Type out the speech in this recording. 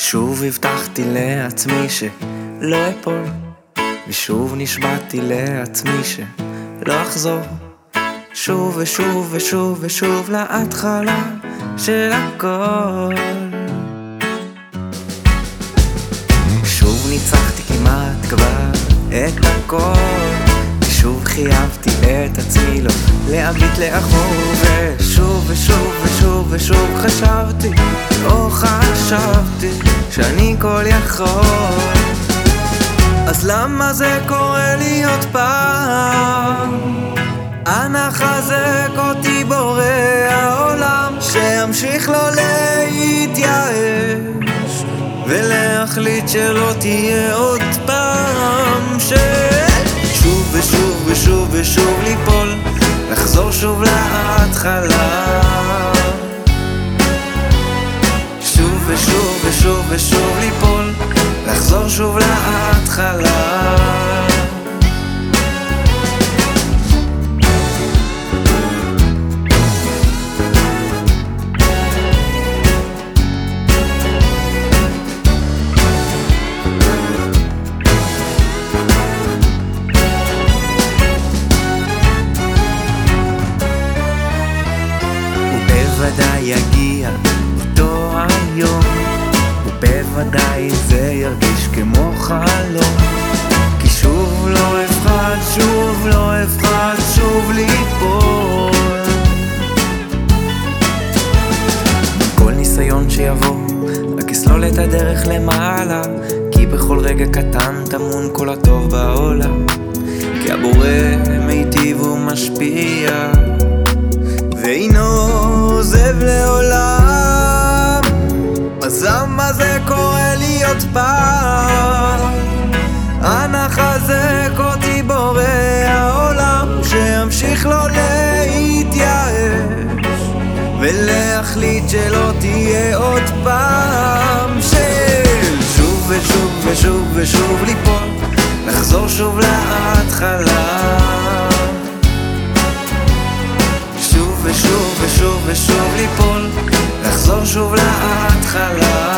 שוב הבטחתי לעצמי שלא אפול ושוב נשבעתי לעצמי שלא אחזור. שוב ושוב ושוב ושוב להתחלה של הכל. שוב ניצחתי כמעט כבר את הכל ושוב חייבתי את עצמי לא להביט לאחור ושוב ושוב ושוב ושוב חשבתי או חשבתי שאני כל יכול. אז למה זה קורה לי עוד פעם? אנא חזק אותי בורא העולם שימשיך לא להתייאש ולהחליט שלא תהיה עוד פעם. ש... שוב ושוב ושוב ושוב ליפול לחזור שוב להתחלה יגיע אותו היום ובוודאי זה ירגיש כמו חלום. כי שוב לא אפחד, שוב לא אפחד, שוב ליפול. כל ניסיון שיבוא רק יסלול את הדרך למעלה כי בכל רגע קטן טמון כל הטוב בעולם. כי הבורא מיטיב ומשפיע עוזב לעולם. אז למה זה קורה לי עוד פעם? אנא חזק אותי בורא העולם שימשיך לא להתייאש. ולהחליט שלא תהיה עוד פעם. של שוב ושוב ושוב ושוב ליפול לחזור שוב להתחלה ושוב ושוב ליפול, לחזור שוב להתחלה